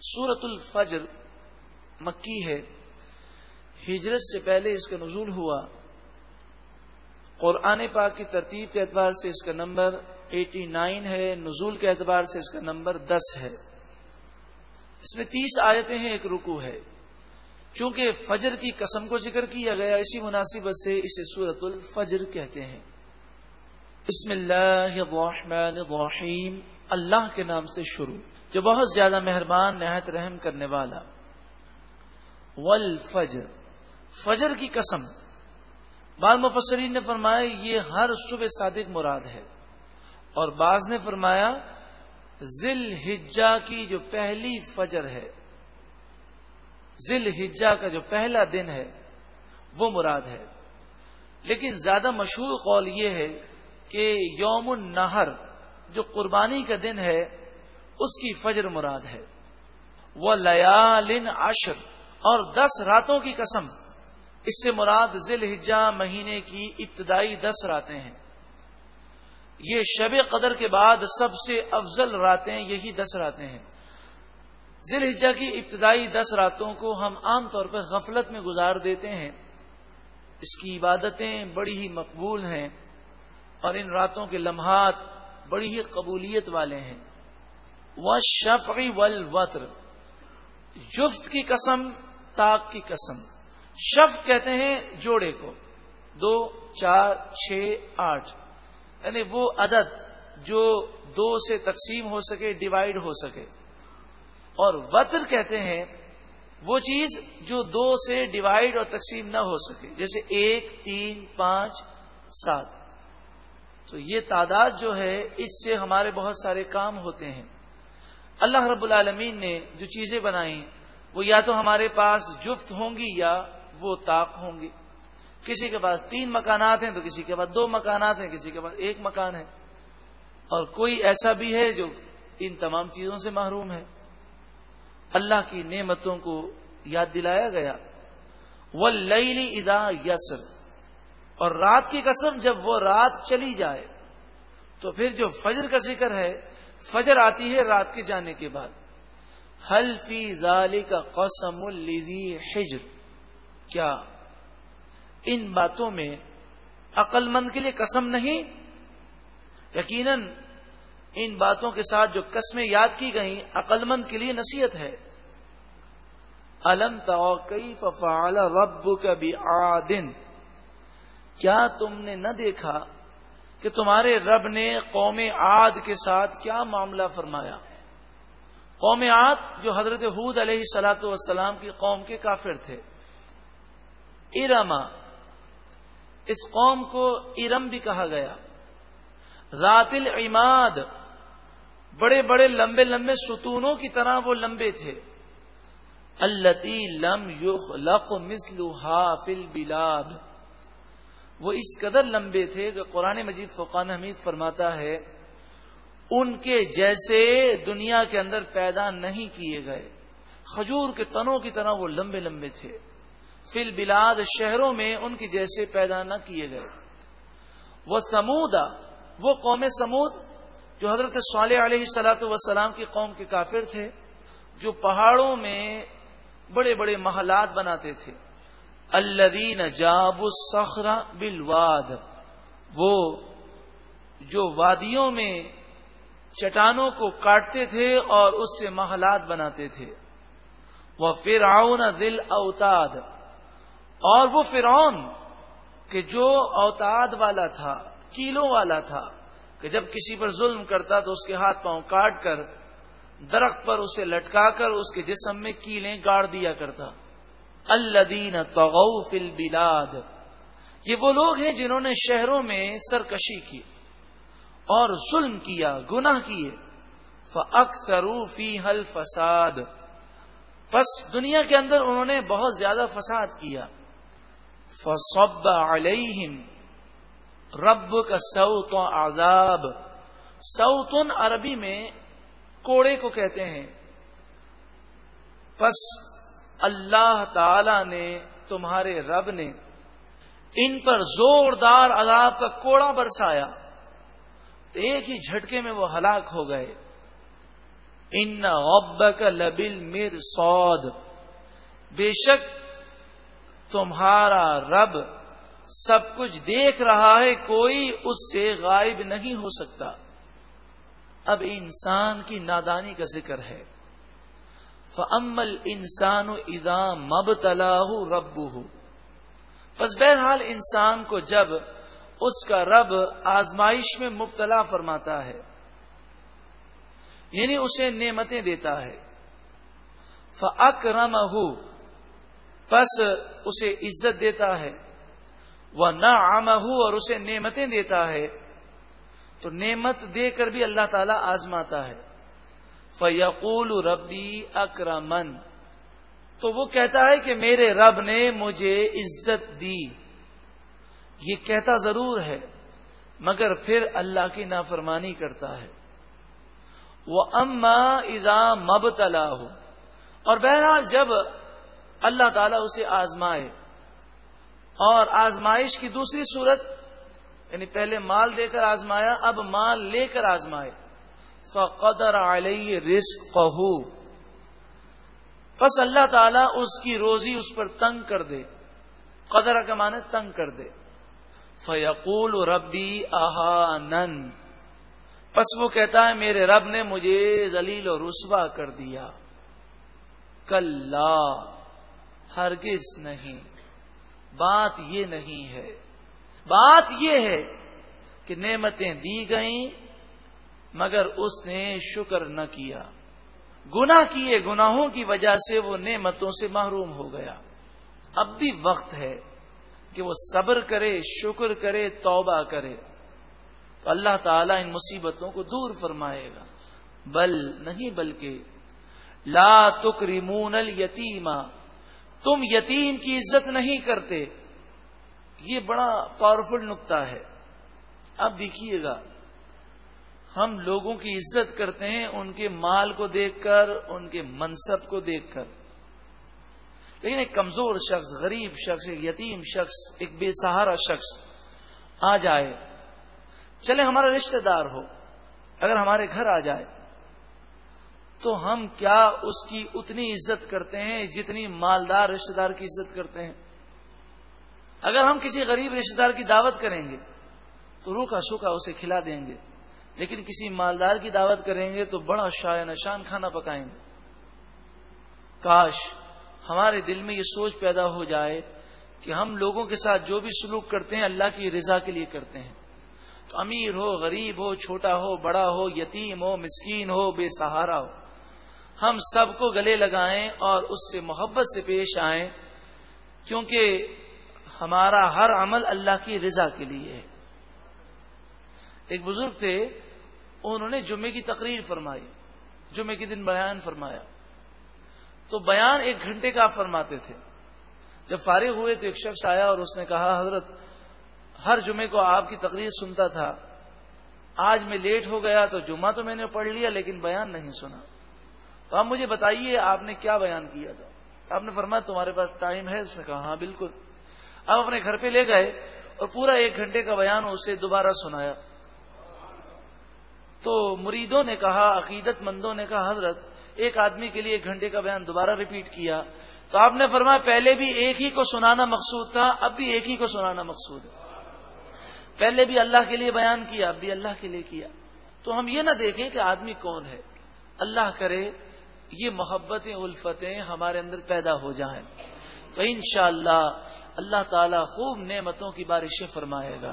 سورت الفجر مکی ہے۔ ہجرت سے پہلے اس کا نزول ہوا۔ قرآن پاک کی ترتیب کے اعتبار سے اس کا نمبر ایٹی نائن ہے، نزول کے اعتبار سے اس کا نمبر دس ہے۔ اس میں تیس آیتیں ہیں، ایک رکو ہے۔ چونکہ فجر کی قسم کو ذکر کیا گیا، اسی مناسبت سے اسے سورت الفجر کہتے ہیں۔ بسم اللہ الرحمن الرحیم۔ اللہ کے نام سے شروع۔ جو بہت زیادہ مہربان، نہایت رحم کرنے والا۔ والفجر۔ فجر کی قسم۔ بال مفسرین نے فرمایا، یہ ہر صبح صادق مراد ہے۔ اور بعض نے فرمایا ذل ہجا کی جو پہلی فجر ہے ذل ہجا کا جو پہلا دن ہے، وہ مراد ہے۔ لیکن زیادہ مشہور قول یہ ہے کہ یوم النہر، جو قربانی کا دن ہے اس کی فجر مراد ہے۔ وہ لیالن عشر، اور دس راتوں کی قسم۔ اس سے مراد ذیل ہجا مہینے کی ابتدائی دس راتیں ہیں۔ یہ شب قدر کے بعد سب سے افضل راتیں یہی دس راتیں ہیں۔ ذیل ہجا کی ابتدائی دس راتوں کو ہم عام طور پر غفلت میں گزار دیتے ہیں۔ اس کی عبادتیں بڑی ہی مقبول ہیں اور ان راتوں کے لمحات بڑی ہی قبولیت والے ہیں۔ وہ ول وطر جفت کی قسم تاک کی قسم۔ شف کہتے ہیں جوڑے کو۔ دو، چار، چھ، آٹھ۔ یعنی وہ عدد جو دو سے تقسیم ہو سکے ڈیوائڈ ہو سکے۔ اور وطر کہتے ہیں وہ چیز جو دو سے ڈیوائڈ اور تقسیم نہ ہو سکے۔ جیسے ایک، تین، پانچ، سات۔ تو یہ تعداد جو ہے، اس سے ہمارے بہت سارے کام ہوتے ہیں۔ اللہ رب العالمین نے جو چیزیں بنائی وہ یا تو ہمارے پاس جفت ہوں گی یا وہ طاق ہوں گی۔ کسی کے پاس تین مکانات ہیں تو کسی کے پاس دو مکانات ہیں، کسی کے پاس ایک مکان ہے۔ اور کوئی ایسا بھی ہے جو ان تمام چیزوں سے محروم ہے۔ اللہ کی نعمتوں کو یاد دلایا گیا۔ وہ لئی ادا یسر اور رات کی قسم جب وہ رات چلی جائے، تو پھر جو فجر کا ذکر ہے فجر آتی ہے رات کے جانے کے بعد۔ حل فی ظالی کا قسم الزی ہجر کیا ان باتوں میں عقل مند کے لیے قسم نہیں؟ یقیناً ان باتوں کے ساتھ جو قسمیں یاد کی گئیں عقل مند کے لیے نصیحت ہے۔ الم تو کئی رب کبھی آدن کیا تم نے نہ دیکھا کہ تمہارے رب نے قوم عاد کے ساتھ کیا معاملہ فرمایا؟ قوم عاد جو حضرت حود علیہ سلاۃ والسلام کی قوم کے کافر تھے۔ ارما اس قوم کو ارم بھی کہا گیا۔ رات العماد، بڑے بڑے لمبے لمبے ستونوں کی طرح وہ لمبے تھے۔ التی لم یوخ لق مسلو فل بلاد وہ اس قدر لمبے تھے کہ قرآن مجید فقان حمید فرماتا ہے، ان کے جیسے دنیا کے اندر پیدا نہیں کیے گئے۔ کھجور کے تنوں کی طرح وہ لمبے لمبے تھے۔ فل بلاد شہروں میں ان کے جیسے پیدا نہ کیے گئے۔ وہ سمودا وہ قوم سمود جو حضرت صالح علیہ سلاۃ وسلام کی قوم کے کافر تھے، جو پہاڑوں میں بڑے بڑے محلات بناتے تھے۔ الدین جاب الصخرا بلواد وہ جو وادیوں میں چٹانوں کو کاٹتے تھے اور اس سے محلات بناتے تھے۔ وہ فرعون دل اوتاد اور وہ فرعون کہ جو اوتاد والا تھا، کیلوں والا تھا، کہ جب کسی پر ظلم کرتا تو اس کے ہاتھ پاؤں کاٹ کر، درخت پر اسے لٹکا کر، اس کے جسم میں کیلیں گاڑ دیا کرتا۔ الدین توغف البلاد۔ یہ وہ لوگ ہیں جنہوں نے شہروں میں سرکشی کی اور ظلم کیا، گناہ کیے۔ فی حل فساد بس دنیا کے اندر انہوں نے بہت زیادہ فساد کیا۔ فصب علیہم۔ رب کا سوت عذاب۔ سوتن عربی میں کوڑے کو کہتے ہیں۔ بس اللہ تعالی نے تمہارے رب نے ان پر زوردار عذاب کا کوڑا برسایا۔ ایک ہی جھٹکے میں وہ ہلاک ہو گئے۔ ان غبک لبل میر سود بے شک تمہارا رب سب کچھ دیکھ رہا ہے، کوئی اس سے غائب نہیں ہو سکتا۔ اب انسان کی نادانی کا ذکر ہے۔ فمل انسان ادا مب تلاح رب بس بہرحال انسان کو جب اس کا رب آزمائش میں مبتلا فرماتا ہے یعنی اسے نعمتیں دیتا ہے۔ فکرم بس اسے عزت دیتا ہے۔ وہ نہ اور اسے نعمتیں دیتا ہے۔ تو نعمت دے کر بھی اللہ تعالی آزماتا ہے۔ فیقول ربی اکرمن تو وہ کہتا ہے کہ میرے رب نے مجھے عزت دی۔ یہ کہتا ضرور ہے، مگر پھر اللہ کی نافرمانی کرتا ہے۔ وہ اما ادا مب ہو اور بہرحال جب اللہ تعالیٰ اسے آزمائے، اور آزمائش کی دوسری صورت یعنی پہلے مال دے کر آزمایا، اب مال لے کر آزمائے۔ فقدر علیہ رزق قہو بس اللہ تعالیٰ اس کی روزی اس پر تنگ کر دے۔ قدر کا معنی تنگ کر دے۔ فیقول ربی احانن۔ پس وہ کہتا ہے، میرے رب نے مجھے ذلیل و رسوا کر دیا۔ کل ہرگز نہیں۔ بات یہ نہیں ہے۔ بات یہ ہے کہ نعمتیں دی گئیں مگر اس نے شکر نہ کیا۔ گنا کیے گناہوں کی وجہ سے وہ نعمتوں سے محروم ہو گیا۔ اب بھی وقت ہے کہ وہ صبر کرے، شکر کرے، توبہ کرے۔ تو اللہ تعالیٰ ان مصیبتوں کو دور فرمائے گا۔ بل نہیں بلکہ لا تکریمون الیتیما تم یتیم کی عزت نہیں کرتے۔ یہ بڑا پاورفل نقطہ ہے۔ اب دیکھیے گا۔ ہم لوگوں کی عزت کرتے ہیں ان کے مال کو دیکھ کر، ان کے منصب کو دیکھ کر۔ لیکن ایک کمزور شخص، غریب شخص، ایک یتیم شخص، ایک بے سہارا شخص آ جائے، چلے ہمارا رشتہ دار ہو، اگر ہمارے گھر آ جائے، تو ہم کیا اس کی اتنی عزت کرتے ہیں جتنی مالدار رشتہ دار کی عزت کرتے ہیں؟ اگر ہم کسی غریب رشتہ دار کی دعوت کریں گے، تو روکا سوکھا اسے کھلا دیں گے۔ لیکن کسی مالدار کی دعوت کریں گے تو بڑا شاع نشان کھانا پکائیں گے۔ کاش ہمارے دل میں یہ سوچ پیدا ہو جائے کہ ہم لوگوں کے ساتھ جو بھی سلوک کرتے ہیں اللہ کی رضا کے لیے کرتے ہیں۔ تو امیر ہو، غریب ہو، چھوٹا ہو، بڑا ہو، یتیم ہو، مسکین ہو، بے سہارا ہو۔ ہم سب کو گلے لگائیں اور اس سے محبت سے پیش آئیں، کیونکہ ہمارا ہر عمل اللہ کی رضا کے لیے ہے۔ ایک بزرگ تھے انہوں نے جمعے کی تقریر فرمائی، جمعے کے دن بیان فرمایا۔ تو بیان ایک گھنٹے کا آپ فرماتے تھے۔ جب فارغ ہوئے تو ایک شخص آیا اور اس نے کہا، حضرت، ہر جمعے کو آپ کی تقریر سنتا تھا۔ آج میں لیٹ ہو گیا تو جمعہ تو میں نے پڑھ لیا لیکن بیان نہیں سنا۔ تو آپ مجھے بتائیے، آپ نے کیا بیان کیا تھا؟ آپ نے فرمایا، تمہارے پاس ٹائم ہے؟ اس نے کہا ہاں بالکل۔ آپ اپنے گھر پہ لے گئے اور پورا ایک گھنٹے کا بیان اسے دوبارہ سنایا۔ تو مریدوں نے کہا، عقیدت مندوں نے کہا، حضرت، ایک آدمی کے لیے ایک گھنٹے کا بیان دوبارہ ریپیٹ کیا۔ تو آپ نے فرمایا، پہلے بھی ایک ہی کو سنانا مقصود تھا، اب بھی ایک ہی کو سنانا مقصود۔ ہے پہلے بھی اللہ کے لیے بیان کیا، اب بھی اللہ کے لیے کیا۔ تو ہم یہ نہ دیکھیں کہ آدمی کون ہے۔ اللہ کرے، یہ محبتیں، الفتیں ہمارے اندر پیدا ہو جائیں۔ تو انشاءاللہ اللہ اللہ تعالی خوب نعمتوں کی بارشیں فرمائے گا۔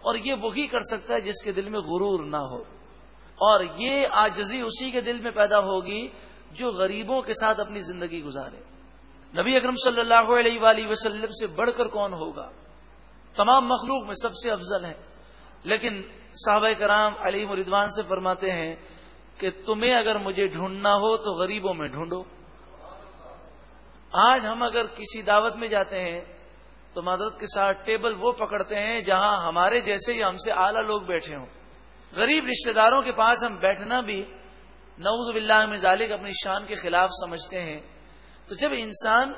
اور یہ وہی کر سکتا ہے جس کے دل میں غرور نہ ہو۔ اور یہ آجزی اسی کے دل میں پیدا ہوگی جو غریبوں کے ساتھ اپنی زندگی گزارے۔ نبی اکرم صلی اللہ علیہ وآلہ وسلم سے بڑھ کر کون ہوگا؟ تمام مخلوق میں سب سے افضل ہے لیکن صحابہ کرام علی مردوان سے فرماتے ہیں کہ تمہیں اگر مجھے ڈھونڈنا ہو تو غریبوں میں ڈھونڈو۔ آج ہم اگر کسی دعوت میں جاتے ہیں تو معذرت کے ساتھ ٹیبل وہ پکڑتے ہیں جہاں ہمارے جیسے ہی ہم سے اعلیٰ لوگ بیٹھے ہوں۔ غریب رشتہ داروں کے پاس ہم بیٹھنا بھی نعوذ باللہ میں ظالق اپنی شان کے خلاف سمجھتے ہیں۔ تو جب انسان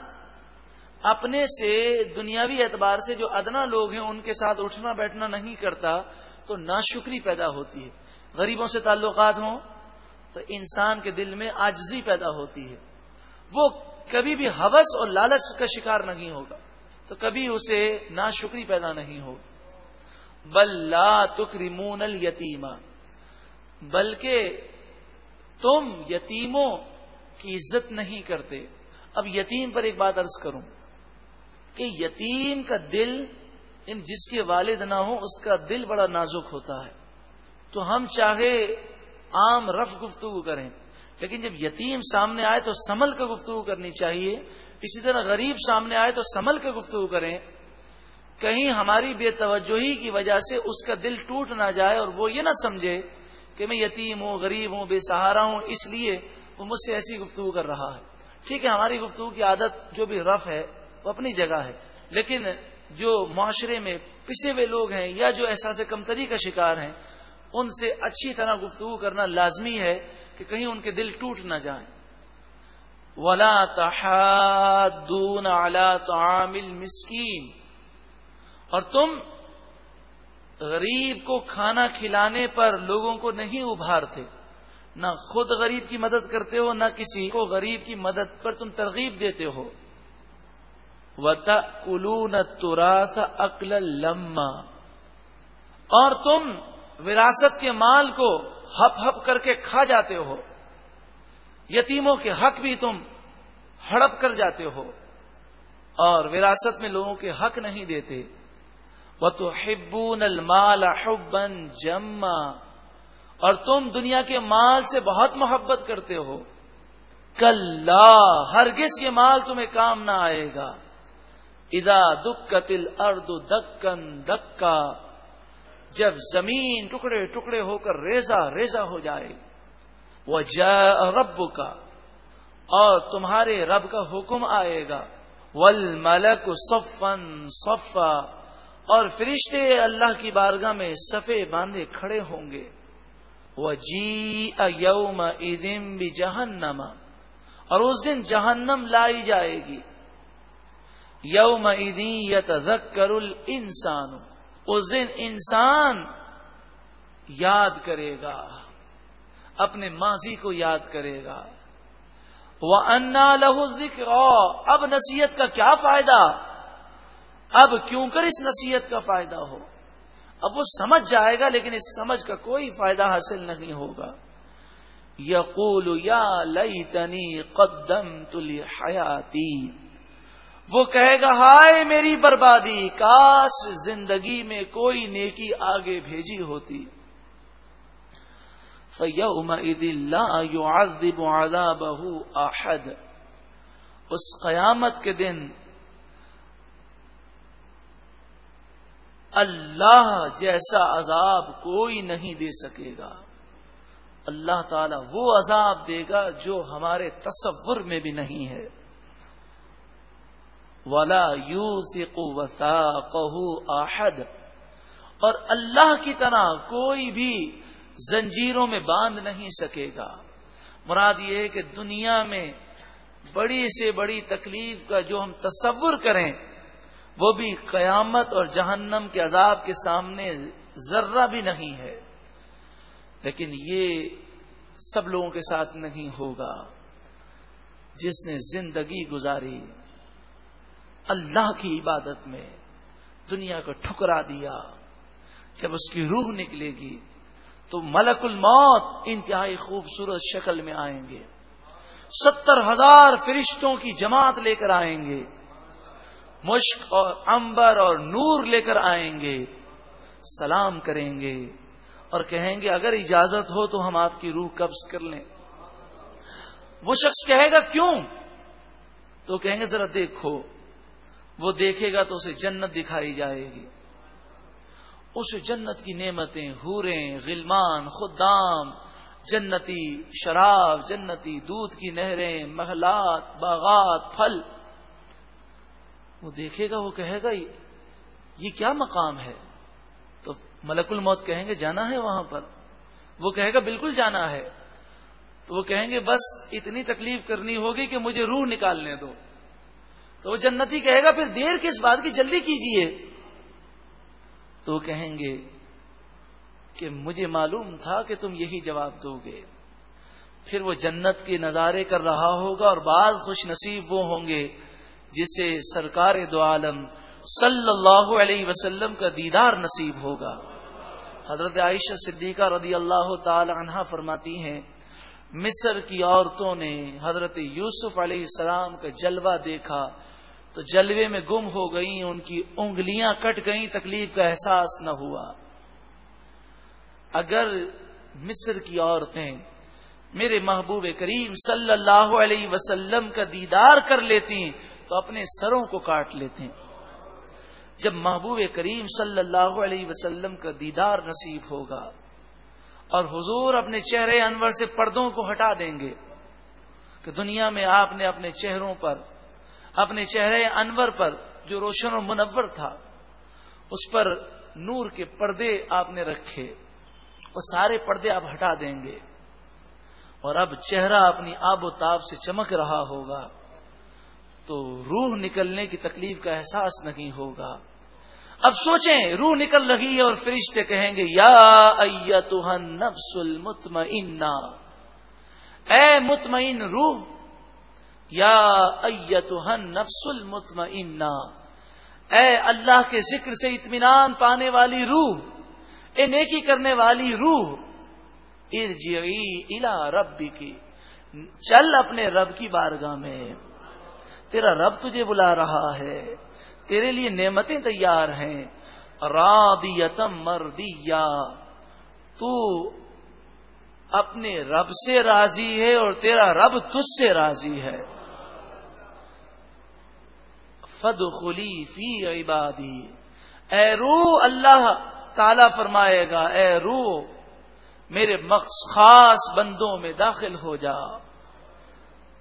اپنے سے دنیاوی اعتبار سے جو ادنا لوگ ہیں ان کے ساتھ اٹھنا بیٹھنا نہیں کرتا تو ناشکری پیدا ہوتی ہے۔ غریبوں سے تعلقات ہوں تو انسان کے دل میں آجزی پیدا ہوتی ہے۔ وہ کبھی بھی حوث اور لالچ کا شکار نہیں ہوگا۔ تو کبھی اسے ناشکری پیدا نہیں ہوگی۔ بل لا تکریمون الیتیما بلکہ تم یتیموں کی عزت نہیں کرتے۔ اب یتیم پر ایک بات ارض کروں کہ یتیم کا دل ان جس کے والد نہ ہو اس کا دل بڑا نازک ہوتا ہے۔ تو ہم چاہے عام رف گفتگو کریں، لیکن جب یتیم سامنے آئے تو سمل کا گفتگو کرنی چاہیے۔ اسی طرح غریب سامنے آئے تو سمل کا گفتگو کریں۔ کہیں ہماری بے توجہی کی وجہ سے اس کا دل ٹوٹ نہ جائے اور وہ یہ نہ سمجھے کہ میں یتیم ہوں، غریب ہوں، بے سہارا ہوں، اس لیے وہ مجھ سے ایسی گفتگو کر رہا ہے۔ ٹھیک ہے، ہماری گفتگو کی عادت جو بھی رف ہے، وہ اپنی جگہ ہے، لیکن جو معاشرے میں پسے ہوئے لوگ ہیں یا جو احساس کمتری کا شکار ہیں، ان سے اچھی طرح گفتگو کرنا لازمی ہے کہ کہیں ان کے دل ٹوٹ نہ جائیں۔ ولا تحادون على طعام المسکین اور تم غریب کو کھانا کھلانے پر لوگوں کو نہیں ابھارتے، نہ خود غریب کی مدد کرتے ہو، نہ کسی کو غریب کی مدد پر تم ترغیب دیتے ہو۔ کلون تراس اکل لما۔ اور تم وراثت کے مال کو ہپ ہپ کر کے کھا جاتے ہو، یتیموں کے حق بھی تم ہڑپ کر جاتے ہو، اور وراثت میں لوگوں کے حق نہیں دیتے۔ وہ تو ہبون المال حبن جما۔ اور تم دنیا کے مال سے بہت محبت کرتے ہو۔ کل ہرگز یہ مال تمہیں کام نہ آئے گا۔ ادا دکل ارد دکن دکا۔ جب زمین ٹکڑے ٹکڑے ہو کر ریزا ریزا ہو جائے۔ وہ رب کا اور تمہارے رب کا حکم آئے گا۔ ول ملک صفن صفا۔ اور فرشتے اللہ کی بارگاہ میں سفے باندھے کھڑے ہوں گے۔ وہ جی یوم ادم بھی اور اس دن جہنم لائی جائے گی۔ یوم ادی یت ذکر انسان اس دن انسان یاد کرے گا۔ اپنے ماضی کو یاد کرے گا۔ وہ انا لہو ذکر اب نصیحت کا کیا فائدہ؟ اب کیوں کر اس نصیحت کا فائدہ ہو؟ اب وہ سمجھ جائے گا لیکن اس سمجھ کا کوئی فائدہ حاصل نہیں ہوگا۔ یقول، یا لئی تنی قدم تلی حیاتی وہ کہے گا، ہائے میری بربادی، کاش زندگی میں کوئی نیکی آگے بھیجی ہوتی بہو آحد اس قیامت کے دن اللہ جیسا عذاب کوئی نہیں دے سکے گا۔ اللہ تعالی وہ عذاب دے گا جو ہمارے تصور میں بھی نہیں ہے۔ ولا یو سکو وسا آحد اور اللہ کی طرح کوئی بھی زنجیروں میں باندھ نہیں سکے گا۔ مراد یہ ہے کہ دنیا میں بڑی سے بڑی تکلیف کا جو ہم تصور کریں وہ بھی قیامت اور جہنم کے عذاب کے سامنے ذرہ بھی نہیں ہے۔ لیکن یہ سب لوگوں کے ساتھ نہیں ہوگا۔ جس نے زندگی گزاری، اللہ کی عبادت میں دنیا کو ٹھکرا دیا، جب اس کی روح نکلے گی، تو ملک الموت انتہائی خوبصورت شکل میں آئیں گے۔ ستر ہزار فرشتوں کی جماعت لے کر آئیں گے۔ مشک اور امبر اور نور لے کر آئیں گے، سلام کریں گے اور کہیں گے، اگر اجازت ہو تو ہم آپ کی روح قبض کر لیں۔ وہ شخص کہے گا، کیوں؟ تو کہیں گے، ذرا دیکھو، وہ دیکھے گا تو اسے جنت دکھائی جائے گی۔ اس جنت کی نعمتیں ہوریں غلمان، خدام، جنتی شراب، جنتی دودھ کی نہریں محلات باغات، پھل وہ دیکھے گا، وہ کہے گا، یہ کیا مقام ہے؟ تو ملک الموت کہیں گے، جانا ہے وہاں پر۔ وہ کہے گا، بالکل جانا ہے۔ تو وہ کہیں گے، بس اتنی تکلیف کرنی ہوگی کہ مجھے روح نکالنے دو۔ تو وہ جنتی کہے گا، پھر دیر کس بات کی؟ جلدی کیجیے تو وہ کہیں گے کہ مجھے معلوم تھا کہ تم یہی جواب دو گے۔ پھر وہ جنت کے نظارے کر رہا ہوگا اور بعض خوش نصیب وہ ہوں گے۔ جسے سرکار دو عالم صلی اللہ علیہ وسلم کا دیدار نصیب ہوگا۔ حضرت عائشہ صدیقہ رضی اللہ تعالی عنہ فرماتی ہیں، مصر کی عورتوں نے حضرت یوسف علیہ السلام کا جلوہ دیکھا، تو جلوے میں گم ہو گئیں، ان کی انگلیاں کٹ گئیں، تکلیف کا احساس نہ ہوا۔ اگر مصر کی عورتیں میرے محبوب کریم صلی اللہ علیہ وسلم کا دیدار کر لیتی تو اپنے سروں کو کاٹ لیتے ہیں۔ جب محبوب کریم صلی اللہ علیہ وسلم کا دیدار نصیب ہوگا اور حضور اپنے چہرے انور سے پردوں کو ہٹا دیں گے کہ دنیا میں آپ نے اپنے چہروں پر، اپنے چہرے انور پر جو روشن و منور تھا، اس پر نور کے پردے آپ نے رکھے، وہ سارے پردے آپ ہٹا دیں گے۔ اور اب چہرہ اپنی آب و تاب سے چمک رہا ہوگا۔ تو روح نکلنے کی تکلیف کا احساس نہیں ہوگا۔ اب سوچیں، روح نکل رہی ہے اور فرشتے کہیں گے، یا نفس المطمئنہ اے مطمئن روح، یا نفس المطمئنہ۔ اے اللہ کے ذکر سے اطمینان پانے والی روح، اے نیکی کرنے والی روح، ارجعی الا ربی کی چل اپنے رب کی بارگاہ میں۔ تیرا رب تجھے بلا رہا ہے، تیرے لیے نعمتیں تیار ہیں۔ رادیتم مردیا تو اپنے رب سے راضی ہے اور تیرا رب تج سے راضی ہے۔ فد خلی فی عبادی۔ اے رو اللہ تعالی فرمائے گا، اے رو میرے خاص بندوں میں داخل ہو جا۔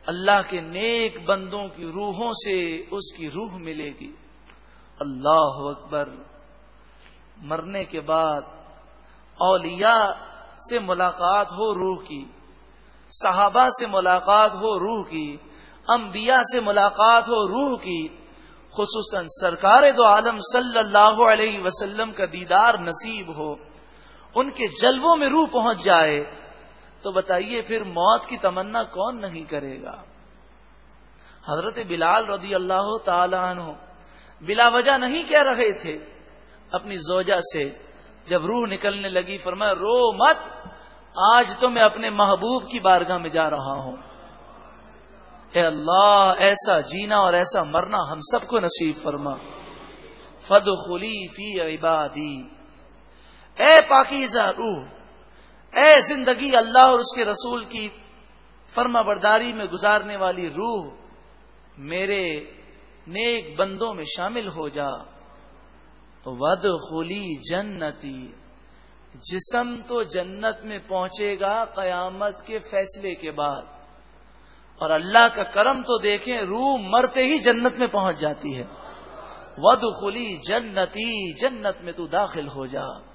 اللہ کے نیک بندوں کی روحوں سے اس کی روح ملے گی۔ اللہ اکبر۔ مرنے کے بعد اولیاء سے ملاقات ہو روح کی، صحابہ سے ملاقات ہو روح کی، انبیاء سے ملاقات ہو روح کی، خصوصاً سرکار دو عالم صلی اللہ علیہ وسلم کا دیدار نصیب ہو، ان کے جلووں میں روح پہنچ جائے۔ تو بتائیے پھر موت کی تمنا کون نہیں کرے گا؟ حضرت بلال رضی اللہ تعالی عنہ بلا وجہ نہیں کہہ رہے تھے۔ اپنی زوجہ سے جب روح نکلنے لگی، فرمایا، رو مت، آج تو میں اپنے محبوب کی بارگاہ میں جا رہا ہوں۔ اے اللہ، ایسا جینا اور ایسا مرنا ہم سب کو نصیب فرما۔ فد خلی فی عبادی۔ اے پاکیزہ روح اے زندگی اللہ اور اس کے رسول کی فرما برداری میں گزارنے والی روح میرے نیک بندوں میں شامل ہو جا۔ ود خلی جنتی، جسم تو جنت میں پہنچے گا قیامت کے فیصلے کے بعد۔ اور اللہ کا کرم تو دیکھیں، روح مرتے ہی جنت میں پہنچ جاتی ہے۔ ود خلی جنتی، جنت میں تو داخل ہو جا۔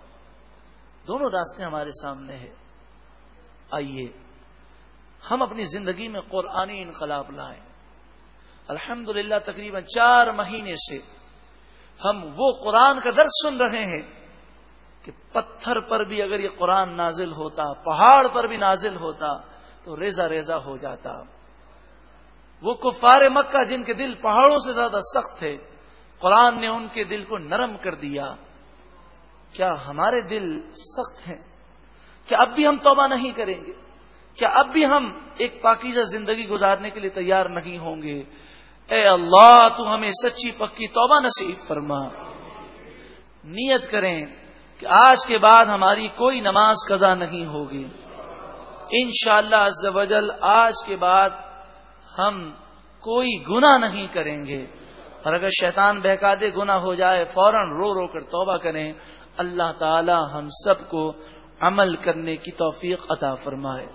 دونوں راستے ہمارے سامنے ہیں۔ آئیے، ہم اپنی زندگی میں قرآنی انقلاب لائیں۔ الحمد للہ تقریباً چار مہینے سے ہم وہ قرآن کا درد سن رہے ہیں کہ پتھر پر بھی اگر یہ قرآن نازل ہوتا، پہاڑ پر بھی نازل ہوتا تو ریزا ریزا ہو جاتا۔ وہ کفار مکہ جن کے دل پہاڑوں سے زیادہ سخت تھے، قرآن نے ان کے دل کو نرم کر دیا۔ کیا ہمارے دل سخت ہیں؟ کیا اب بھی ہم توبہ نہیں کریں گے؟ کیا اب بھی ہم ایک پاکیزہ زندگی گزارنے کے لیے تیار نہیں ہوں گے؟ اے اللہ، تو ہمیں سچی پکی توبہ نصیب فرما۔ نیت کریں کہ آج کے بعد ہماری کوئی نماز قضا نہیں ہوگی۔ ان شاء اللہ آج کے بعد ہم کوئی گنا نہیں کریں گے۔ اور اگر شیطان بہکا دے گنا ہو جائے، فوراً رو رو کر توبہ کریں۔ اللہ تعالی ہم سب کو عمل کرنے کی توفیق عطا فرمائے۔